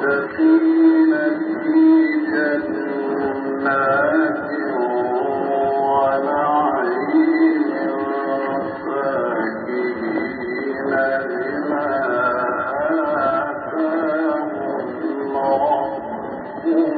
المتقين به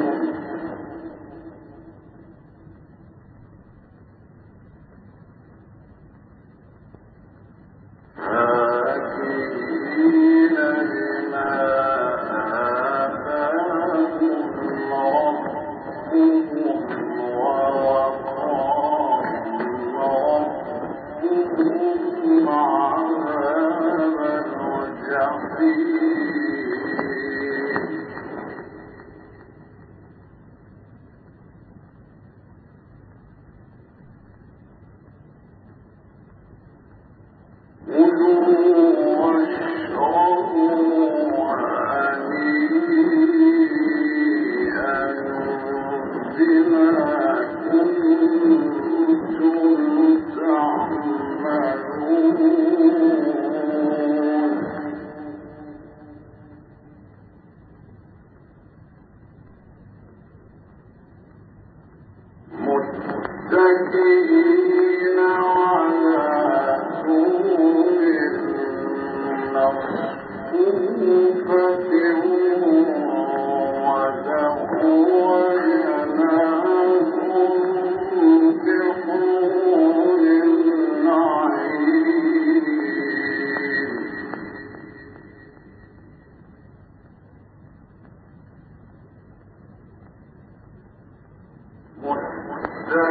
مصفوفة